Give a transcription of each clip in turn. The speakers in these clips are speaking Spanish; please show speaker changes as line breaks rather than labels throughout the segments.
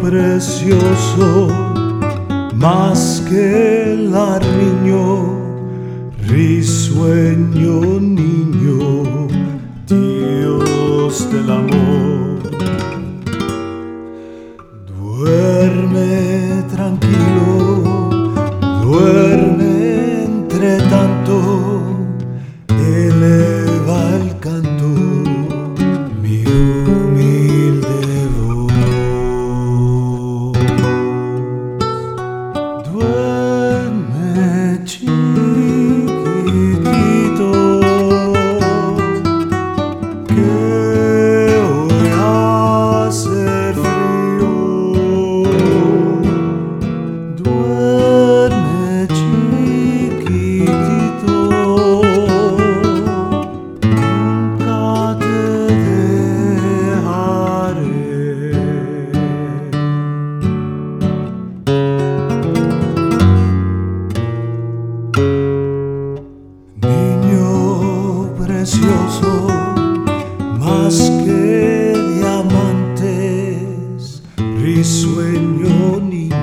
precioso, más que el niño, risueño niño, Dios del amor. Duerme más que diamantes, risueño niño,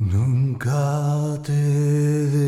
Nunca te.